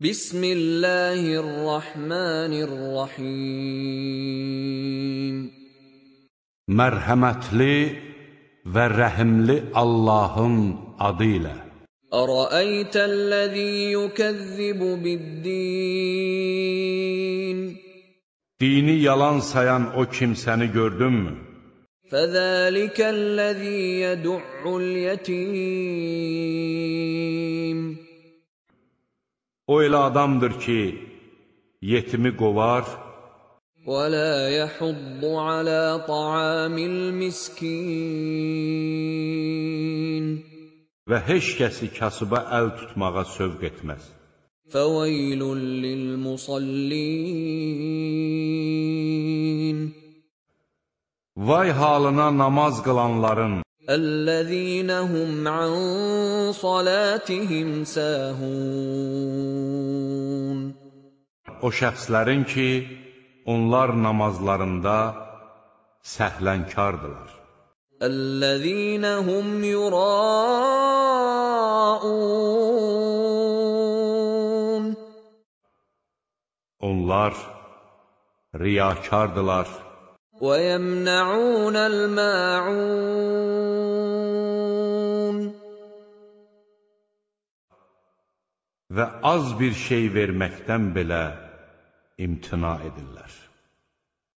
Bismillahirrahmanirrahim. Mərhəmətli və rəhimli Allahın adı ilə. Ərəəytəl-ləzî yukəzzibu bid-din. Dini yalan sayan o kimsəni gördünmü? Fəzəlikəl-ləzî yəd'ul-yətim. O elə adamdır ki, yetimi qovar وَلَا يَحُضُّ عَلَى طَعَامِ الْمِسْكِينِ və heç kəsi kasıba əl tutmağa sövq etməz. فَوَيْلٌ لِلْمُصَلِّينَ Vay halına namaz qılanların الَّذِينَ هُمْ عَنْ صَلَاتِهِمْ سَاهُونَ o şəxslərin ki, onlar namazlarında səhlənkardırlar. Əl-ləzīnə hum yurāun Onlar riyakardırlar. Və yəmnəunəl-mə'un Və az bir şey verməkdən belə imtina edirlər.